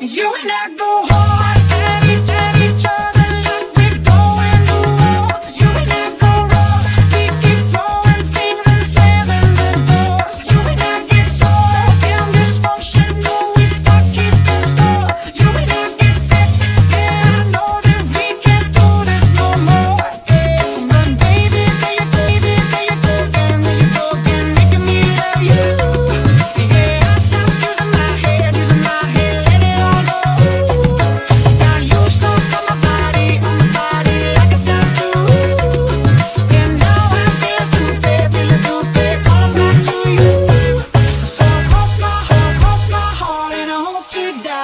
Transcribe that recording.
You and I go hard. you down.